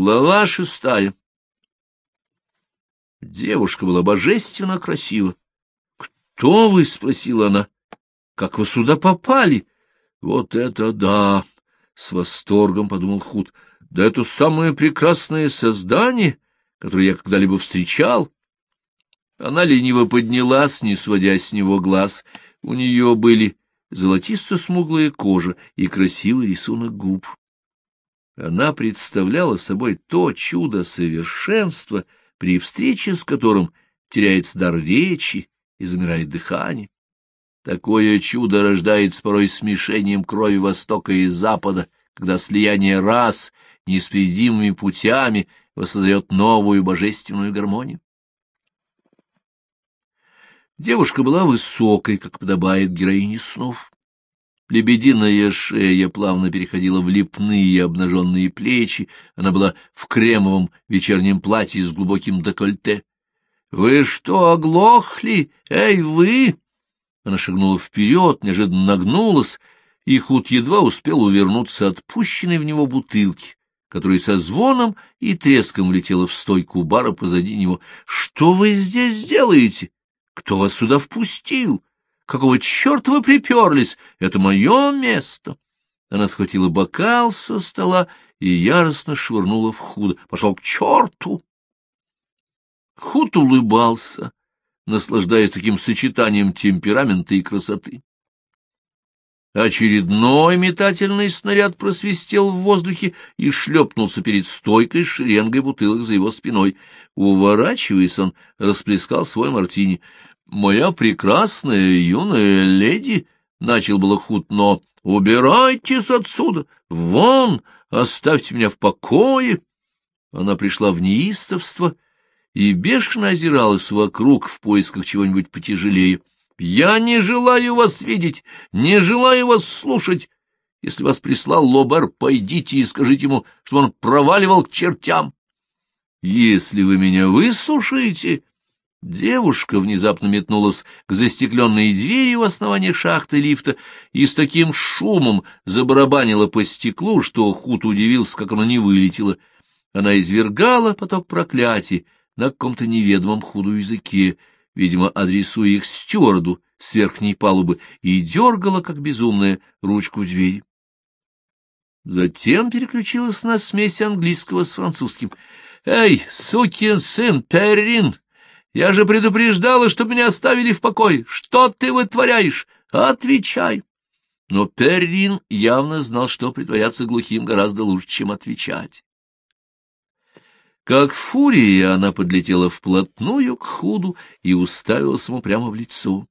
Глава шестая. Девушка была божественно красива. «Кто вы?» — спросила она. «Как вы сюда попали?» «Вот это да!» — с восторгом подумал Худ. «Да это самое прекрасное создание, которое я когда-либо встречал». Она лениво поднялась, не сводя с него глаз. У нее были золотисто-смуглая кожа и красивый рисунок губ. Она представляла собой то чудо совершенства, при встрече с которым теряется дар речи и замирает дыхание. Такое чудо рождается порой смешением крови Востока и Запада, когда слияние рас неисповедимыми путями воссоздает новую божественную гармонию. Девушка была высокой, как подобает героине снов. Лебединая шея плавно переходила в лепные обнаженные плечи, она была в кремовом вечернем платье с глубоким декольте. — Вы что, оглохли? Эй, вы! Она шагнула вперед, неожиданно нагнулась, и Худ едва успел увернуться от пущенной в него бутылки, которая со звоном и треском влетела в стойку бара позади него. — Что вы здесь делаете? Кто вас сюда впустил? Какого черта вы приперлись? Это мое место. Она схватила бокал со стола и яростно швырнула в Худа. Пошел к черту! Худ улыбался, наслаждаясь таким сочетанием темперамента и красоты. Очередной метательный снаряд просвистел в воздухе и шлепнулся перед стойкой шеренгой бутылок за его спиной. Уворачиваясь, он расплескал свой мартини. «Моя прекрасная юная леди!» — начал было худ, но «Убирайтесь отсюда! Вон! Оставьте меня в покое!» Она пришла в неистовство и бешено озиралась вокруг в поисках чего-нибудь потяжелее. «Я не желаю вас видеть, не желаю вас слушать. Если вас прислал Лобер, пойдите и скажите ему, что он проваливал к чертям. Если вы меня выслушаете, Девушка внезапно метнулась к застекленной двери у основания шахты лифта и с таким шумом забарабанила по стеклу, что Худ удивился, как она не вылетела. Она извергала поток проклятий на каком-то неведомом худу языке, видимо, адресуя их стюарду с верхней палубы, и дергала, как безумная, ручку двери. Затем переключилась на смесь английского с французским. «Эй, сукин сын, Перрин!» Я же предупреждала, чтобы меня оставили в покое. Что ты вытворяешь? Отвечай. Но Перрин явно знал, что притворяться глухим гораздо лучше, чем отвечать. Как фурия она подлетела вплотную к худу и уставилась ему прямо в лицо.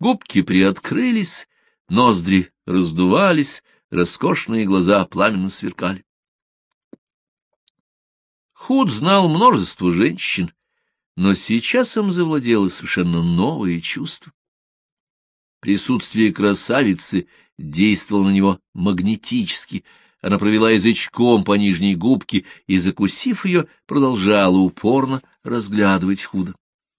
Губки приоткрылись, ноздри раздувались, роскошные глаза пламенно сверкали. Худ знал множество женщин, но сейчас им завладело совершенно новое чувство. Присутствие красавицы действовало на него магнетически. Она провела язычком по нижней губке и, закусив ее, продолжала упорно разглядывать худо.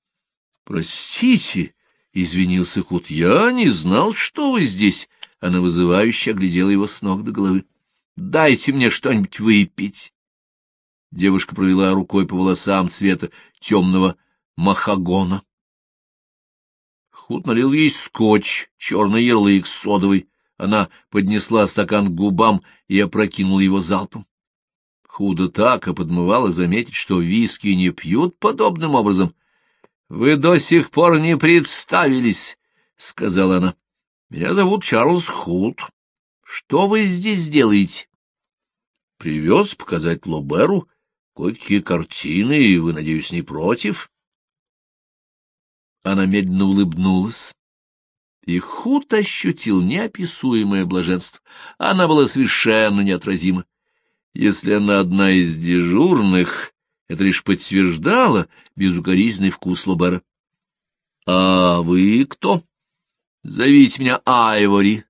— Простите, — извинился Худ, — я не знал, что вы здесь. Она вызывающе оглядела его с ног до головы. — Дайте мне что-нибудь выпить. Девушка провела рукой по волосам цвета темного махагона. Худ налил ей скотч, черный ярлык содовый. Она поднесла стакан к губам и опрокинула его залпом. Худо так подмывала заметить, что виски не пьют подобным образом. — Вы до сих пор не представились, — сказала она. — Меня зовут Чарльз Худ. Что вы здесь делаете? — Привез показать Лоберу Кое-какие картины, и вы, надеюсь, не против? Она медленно улыбнулась. И Худ ощутил неописуемое блаженство. Она была совершенно неотразима. Если она одна из дежурных, это лишь подтверждало безукоризненный вкус Лобера. — А вы кто? — Зовите меня Айвори.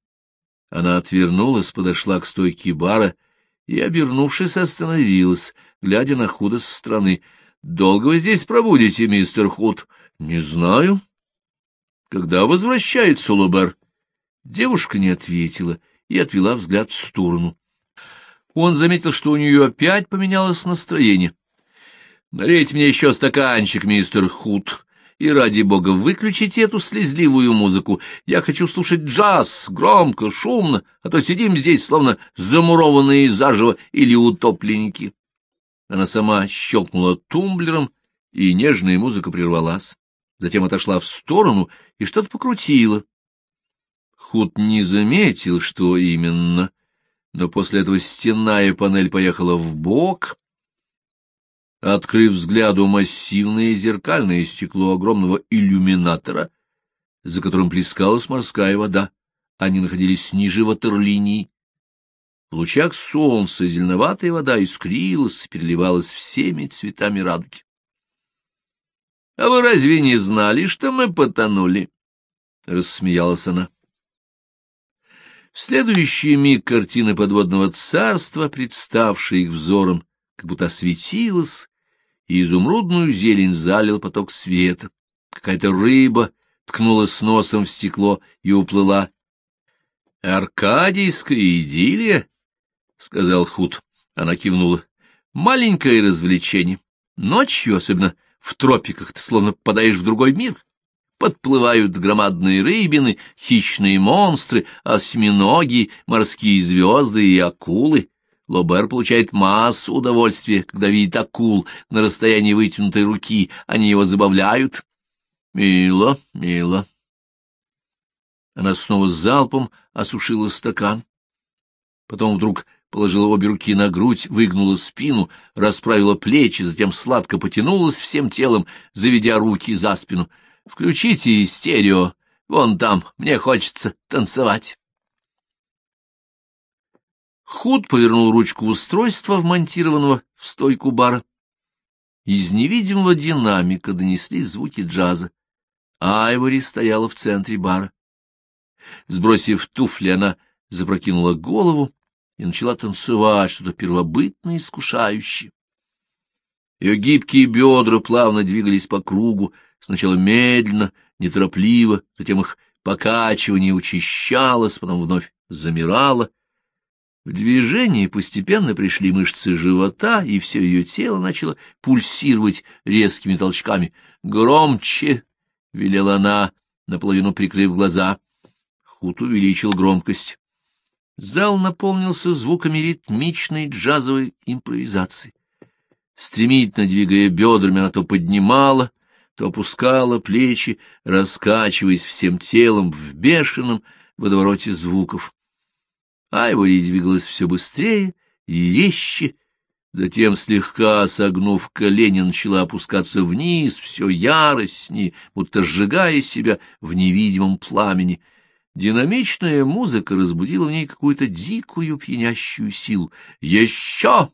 Она отвернулась, подошла к стойке бара и, обернувшись, остановилась, глядя на Худа со стороны. — Долго вы здесь пробудете, мистер Худ? — Не знаю. — Когда возвращается Лобер? Девушка не ответила и отвела взгляд в сторону. он заметил, что у нее опять поменялось настроение. «Налейте мне еще стаканчик, мистер Худ, и ради бога выключите эту слезливую музыку. Я хочу слушать джаз, громко, шумно, а то сидим здесь, словно замурованные заживо или утопленники». Она сама щелкнула тумблером, и нежная музыка прервалась. Затем отошла в сторону и что-то покрутила. Худ не заметил, что именно, но после этого стенная панель поехала в бок, открыв взгляду массивное зеркальное стекло огромного иллюминатора, за которым плескалась морская вода. Они находились ниже ватерлинии. В лучах солнца зеленоватая вода искрилась, переливалась всеми цветами радуги. — А вы разве не знали, что мы потонули? — рассмеялась она. В следующий миг картина подводного царства, представшая их взором, как будто осветилась, и изумрудную зелень залил поток света. Какая-то рыба ткнулась носом в стекло и уплыла. — Аркадийская идиллия, — сказал Худ. Она кивнула. — Маленькое развлечение. Ночью, особенно в тропиках ты словно попадаешь в другой мир. Подплывают громадные рыбины, хищные монстры, осьминоги, морские звезды и акулы. Лобер получает массу удовольствия, когда видит акул на расстоянии вытянутой руки, они его забавляют. Мило, мило. Она снова залпом осушила стакан. Потом вдруг положила обе руки на грудь, выгнула спину, расправила плечи, затем сладко потянулась всем телом, заведя руки за спину. «Включите стерео, вон там, мне хочется танцевать». Худ повернул ручку устройства, вмонтированного в стойку бара. Из невидимого динамика донеслись звуки джаза. Айвори стояла в центре бара. Сбросив туфли, она запрокинула голову и начала танцевать что-то первобытное искушающее. Ее гибкие бедра плавно двигались по кругу, сначала медленно, неторопливо, затем их покачивание учащалось, потом вновь замирало. В движении постепенно пришли мышцы живота, и все ее тело начало пульсировать резкими толчками. «Громче!» — велела она, наполовину прикрыв глаза. Хут увеличил громкость. Зал наполнился звуками ритмичной джазовой импровизации. Стремительно двигая бедрами, она то поднимала, то опускала плечи, раскачиваясь всем телом в бешеном водовороте звуков. Айвори двигалась все быстрее и резче, затем, слегка согнув колени, начала опускаться вниз, все яростнее, будто сжигая себя в невидимом пламени — Динамичная музыка разбудила в ней какую-то дикую пьянящую силу. «Еще!»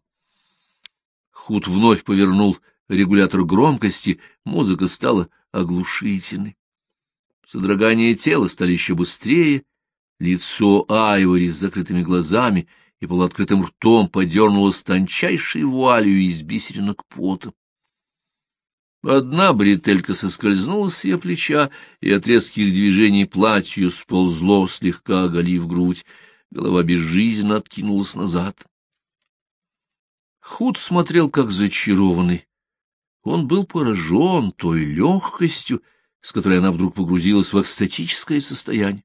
Худ вновь повернул регулятор громкости, музыка стала оглушительной. Содрогания тела стали еще быстрее, лицо Айвори с закрытыми глазами и полуоткрытым ртом подернулось тончайшей вуалью из бисеринок пота. Одна бретелька соскользнула с ее плеча, и от резких движений платью сползло, слегка оголив грудь. Голова безжизненно откинулась назад. Худ смотрел, как зачарованный. Он был поражен той легкостью, с которой она вдруг погрузилась в экстатическое состояние.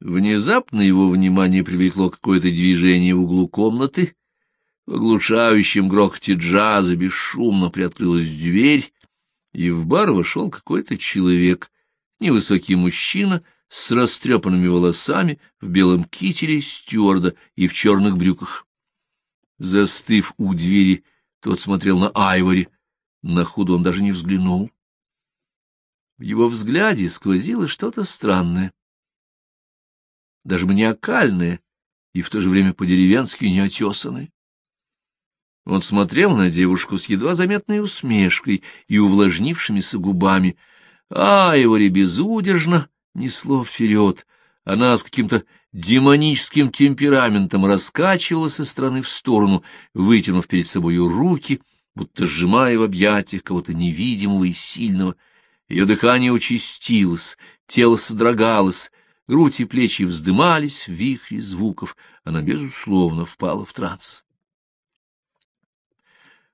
Внезапно его внимание привлекло какое-то движение в углу комнаты, в оглушающем грохоте джаза бесшумно приоткрылась дверь, и в бар вошел какой-то человек, невысокий мужчина с растрепанными волосами, в белом кителе стюарда и в черных брюках. Застыв у двери, тот смотрел на Айвори. На худ он даже не взглянул. В его взгляде сквозило что-то странное, даже маниакальное и в то же время по-деревенски неотесанное. Он смотрел на девушку с едва заметной усмешкой и увлажнившимися губами. А его безудержно несло вперед. Она с каким-то демоническим темпераментом раскачивалась со стороны в сторону, вытянув перед собою руки, будто сжимая в объятиях кого-то невидимого и сильного. Ее дыхание участилось, тело содрогалось, грудь и плечи вздымались в вихре звуков, она, безусловно, впала в транс.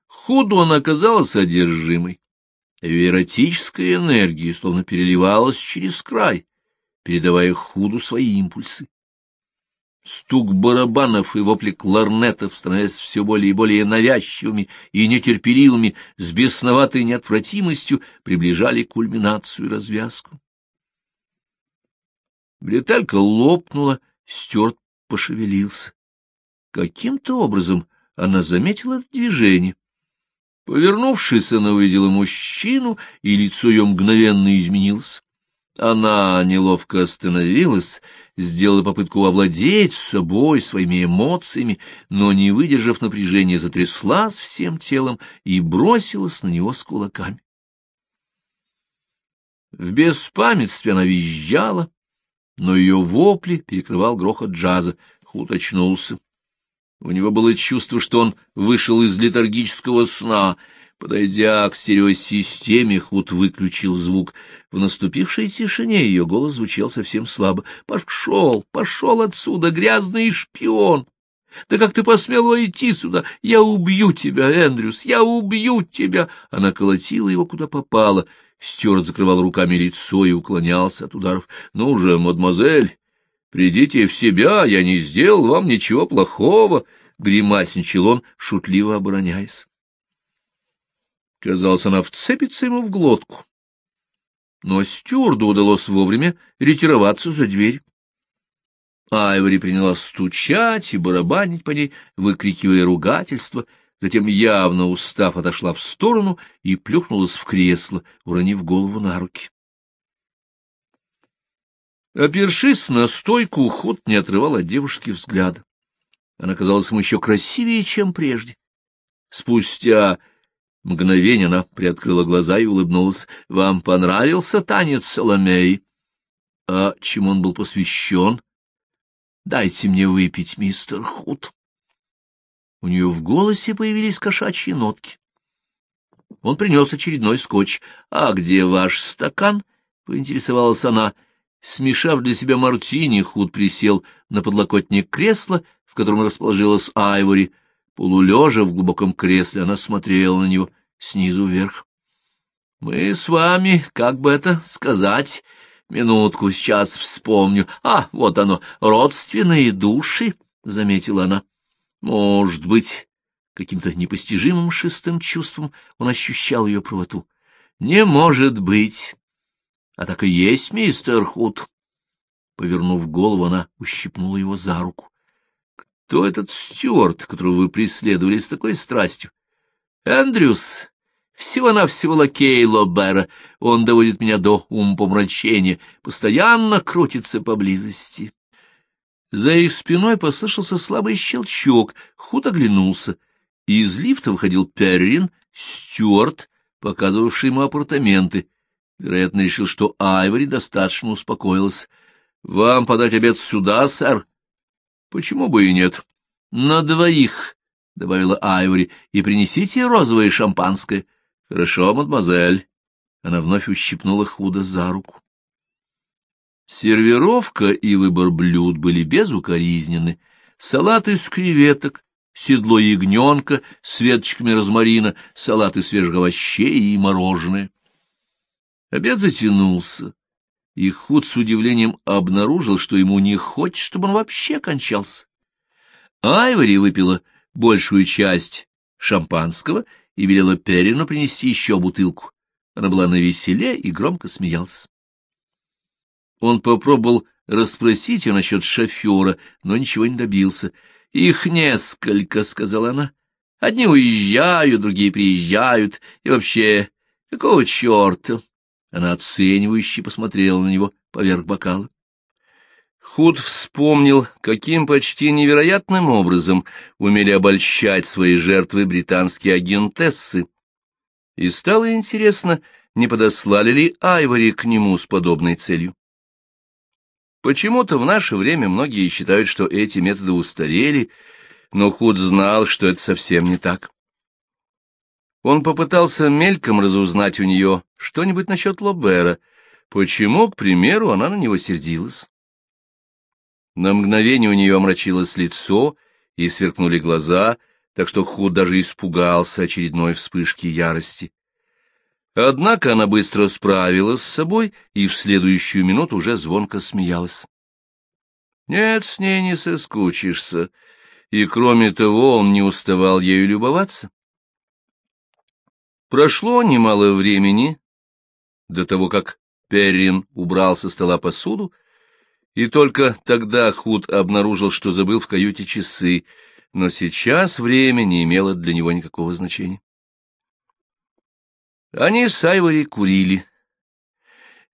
Худу она оказалась одержимой. Ее эротическая энергия словно переливалась через край, передавая Худу свои импульсы. Стук барабанов и вопли кларнетов, становясь все более и более навязчивыми и нетерпеливыми, с бесноватой неотвратимостью приближали кульминацию и развязку. Бреталька лопнула, Стюарт пошевелился. Каким-то образом она заметила движение. Повернувшись, она увидела мужчину, и лицо ее мгновенно изменилось. Она неловко остановилась, сделала попытку овладеть собой, своими эмоциями, но, не выдержав напряжения, затряслась всем телом и бросилась на него с кулаками. В беспамятстве она визжала, но ее вопли перекрывал грохот джаза. Худ очнулся. У него было чувство, что он вышел из летаргического сна — Подойдя к стереосистеме, Худ выключил звук. В наступившей тишине ее голос звучал совсем слабо. «Пошел, пошел отсюда, грязный шпион! Да как ты посмел войти сюда? Я убью тебя, Эндрюс, я убью тебя!» Она колотила его куда попало. Стюарт закрывал руками лицо и уклонялся от ударов. «Ну же, мадемуазель, придите в себя, я не сделал вам ничего плохого!» — гримасничал он, шутливо обороняясь. Казалось, она вцепится ему в глотку. Но стюарду удалось вовремя ретироваться за дверь. Айвори принялась стучать и барабанить по ней, выкрикивая ругательство, затем, явно устав, отошла в сторону и плюхнулась в кресло, уронив голову на руки. Опершись на стойку, уход не отрывал от девушки взгляда. Она казалась ему еще красивее, чем прежде. Спустя Мгновение она приоткрыла глаза и улыбнулась. — Вам понравился танец Соломей? — А чем он был посвящен? — Дайте мне выпить, мистер Худ. У нее в голосе появились кошачьи нотки. Он принес очередной скотч. — А где ваш стакан? — поинтересовалась она. Смешав для себя мартини, Худ присел на подлокотник кресла, в котором расположилась Айвори. Полулежа в глубоком кресле, она смотрела на него снизу вверх. — Мы с вами, как бы это сказать, минутку сейчас вспомню. А, вот оно, родственные души, — заметила она. Может быть, каким-то непостижимым шестым чувством он ощущал ее правоту. — Не может быть. А так и есть, мистер Худ. Повернув голову, она ущипнула его за руку. — Кто этот стюарт, которого вы преследовали с такой страстью? — Эндрюс, всего-навсего лакей Лобера. Он доводит меня до умопомрачения, постоянно крутится поблизости. За их спиной послышался слабый щелчок, худ оглянулся. Из лифта выходил Перрин, Стюарт, показывавший ему апартаменты. Вероятно, решил, что Айвори достаточно успокоилась. — Вам подать обед сюда, сэр? — Почему бы и нет? — На двоих, — добавила Айвори, — и принесите розовое шампанское. — Хорошо, мадемуазель. Она вновь ущипнула худо за руку. Сервировка и выбор блюд были безукоризненны. Салат из креветок, седло ягненка с веточками розмарина, салат из свежих овощей и мороженое. Обед затянулся, и Худ с удивлением обнаружил, что ему не хочет, чтобы он вообще кончался. Айвори выпила большую часть шампанского и велела Перину принести еще бутылку. Она была на веселе и громко смеялась. Он попробовал расспросить ее насчет шофера, но ничего не добился. — Их несколько, — сказала она. — Одни уезжают, другие приезжают. И вообще, какого черта? Она оценивающе посмотрела на него поверх бокала. Худ вспомнил, каким почти невероятным образом умели обольщать свои жертвы британские агентессы, и стало интересно, не подослали ли Айвори к нему с подобной целью. Почему-то в наше время многие считают, что эти методы устарели, но Худ знал, что это совсем не так. Он попытался мельком разузнать у нее что-нибудь насчет Лобера, почему, к примеру, она на него сердилась. На мгновение у нее омрачилось лицо и сверкнули глаза, так что Худ даже испугался очередной вспышки ярости. Однако она быстро справилась с собой и в следующую минуту уже звонко смеялась. Нет, с ней не соскучишься, и, кроме того, он не уставал ею любоваться. Прошло немало времени до того, как Перрин убрал со стола посуду, и только тогда Худ обнаружил, что забыл в каюте часы, но сейчас время не имело для него никакого значения. Они с Айвори курили.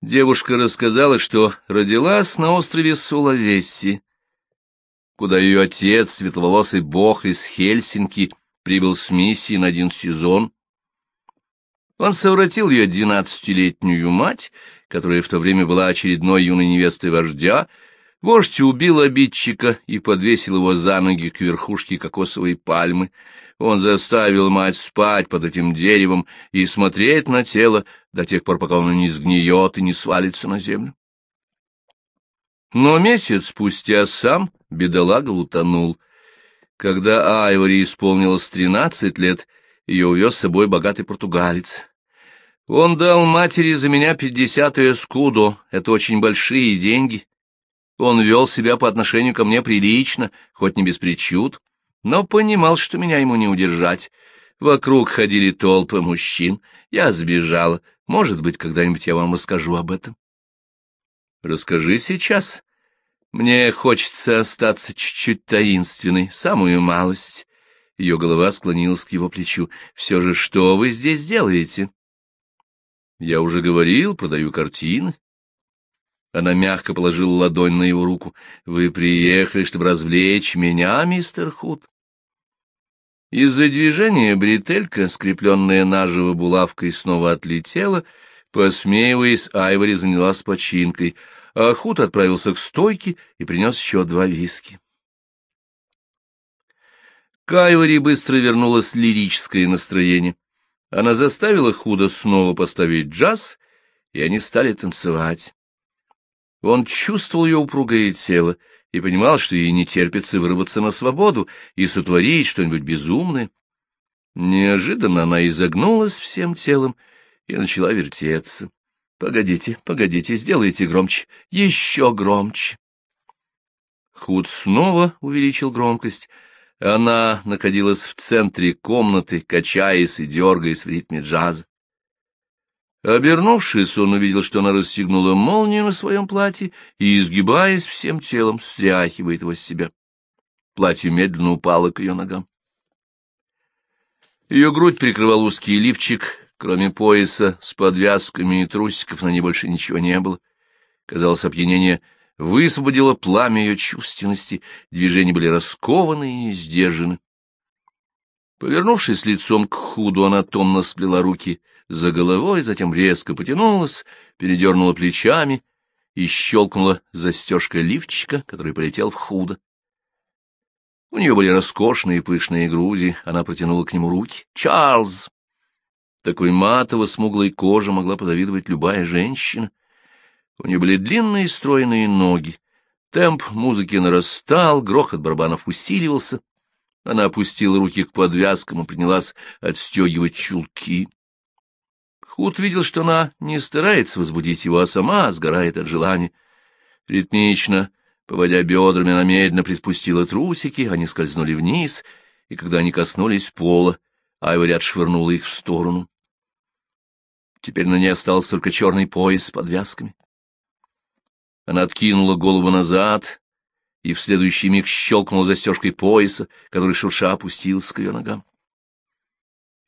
Девушка рассказала, что родилась на острове Сулавесси, куда ее отец, светловолосый бог из Хельсинки, прибыл с миссией на один сезон. Он совратил ее двенадцатилетнюю мать, которая в то время была очередной юной невестой вождя, вождь убил обидчика и подвесил его за ноги к верхушке кокосовой пальмы. Он заставил мать спать под этим деревом и смотреть на тело до тех пор, пока оно не сгниет и не свалится на землю. Но месяц спустя сам бедолага утонул. Когда Айвори исполнилось тринадцать лет, ее увез с собой богатый португалец. Он дал матери за меня пятьдесят эскудо, это очень большие деньги. Он вел себя по отношению ко мне прилично, хоть не без причуд, но понимал, что меня ему не удержать. Вокруг ходили толпы мужчин. Я сбежала. Может быть, когда-нибудь я вам расскажу об этом. Расскажи сейчас. Мне хочется остаться чуть-чуть таинственной, самую малость. Ее голова склонилась к его плечу. Все же, что вы здесь делаете? Я уже говорил, продаю картины. Она мягко положила ладонь на его руку. Вы приехали, чтобы развлечь меня, мистер Худ. Из-за движения бретелька, скрепленная наживо булавкой, снова отлетела. Посмеиваясь, Айвори занялась починкой, а Худ отправился к стойке и принес еще два виски. К Айвори быстро вернулось лирическое настроение. Она заставила Худа снова поставить джаз, и они стали танцевать. Он чувствовал ее упругое тело, и понимал, что ей не терпится вырваться на свободу и сотворить что-нибудь безумное. Неожиданно она изогнулась всем телом и начала вертеться. «Погодите, погодите, сделайте громче, еще громче!» Худ снова увеличил громкость. Она находилась в центре комнаты, качаясь и дергаясь в ритме джаза. Обернувшись, он увидел, что она расстегнула молнию на своем платье и, изгибаясь всем телом, стряхивает его с себя. Платье медленно упало к ее ногам. Ее грудь прикрывал узкий лифчик, кроме пояса с подвязками и трусиков на ней больше ничего не было. Казалось, опьянение высвободило пламя ее чувственности, движения были раскованы и сдержаны. Повернувшись лицом к худу, она томно сплела руки за головой, затем резко потянулась, передернула плечами и щелкнула застежкой лифчика, который полетел в худо. У нее были роскошные пышные груди, она протянула к нему руки. «Чарльз!» Такой матово-смуглой кожи могла подавидовать любая женщина. У нее были длинные стройные ноги. Темп музыки нарастал, грохот барабанов усиливался. Она опустила руки к подвязкам и принялась отстегивать чулки. Худ видел, что она не старается возбудить его, а сама сгорает от желания. Ритмично, поводя бедрами, она медленно приспустила трусики, они скользнули вниз, и когда они коснулись пола, Айвори отшвырнула их в сторону. Теперь на ней остался только черный пояс с подвязками. Она откинула голову назад и в следующий миг щелкнула застежкой пояса, который шурша опустился к ее ногам.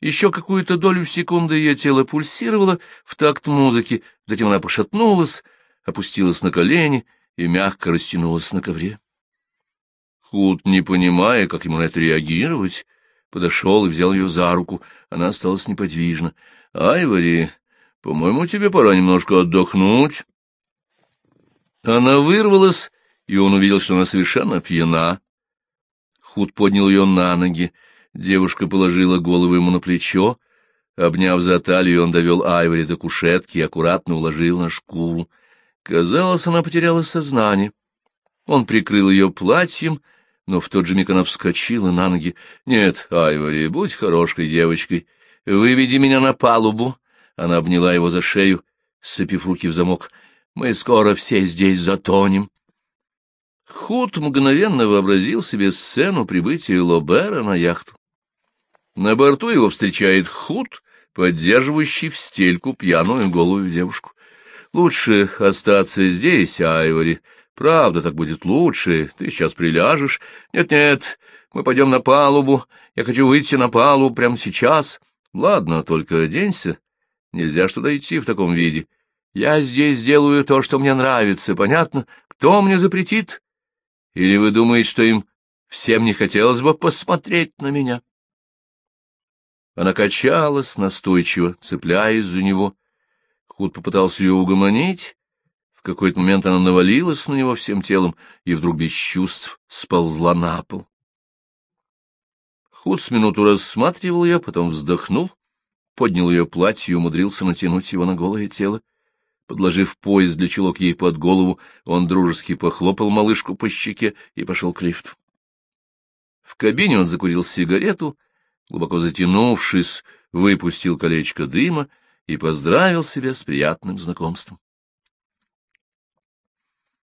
Еще какую-то долю секунды ее тело пульсировало в такт музыки, затем она пошатнулась, опустилась на колени и мягко растянулась на ковре. Худ, не понимая, как ему на это реагировать, подошел и взял ее за руку. Она осталась неподвижна. — Айвори, по-моему, тебе пора немножко отдохнуть. Она вырвалась, и он увидел, что она совершенно пьяна. Худ поднял ее на ноги. Девушка положила голову ему на плечо. Обняв за талию, он довел Айвори до кушетки и аккуратно уложил на шкуру. Казалось, она потеряла сознание. Он прикрыл ее платьем, но в тот же миг она вскочила на ноги. — Нет, Айвори, будь хорошей девочкой. Выведи меня на палубу. Она обняла его за шею, сцепив руки в замок. — Мы скоро все здесь затонем. Худ мгновенно вообразил себе сцену прибытия Лобера на яхту. На борту его встречает Худ, поддерживающий в стельку пьяную голую девушку. Лучше остаться здесь, Айвори. Правда, так будет лучше. Ты сейчас приляжешь. Нет-нет, мы пойдем на палубу. Я хочу выйти на палубу прямо сейчас. Ладно, только оденься. Нельзя что то идти в таком виде. Я здесь делаю то, что мне нравится, понятно? Кто мне запретит? Или вы думаете, что им всем не хотелось бы посмотреть на меня? Она качалась настойчиво, цепляясь за него. Худ попытался ее угомонить. В какой-то момент она навалилась на него всем телом и вдруг без чувств сползла на пол. Худ с минуту рассматривал ее, потом вздохнул, поднял ее платье и умудрился натянуть его на голое тело. Подложив пояс для чулок ей под голову, он дружески похлопал малышку по щеке и пошел к лифту. В кабине он закурил сигарету, глубоко затянувшись, выпустил колечко дыма и поздравил себя с приятным знакомством.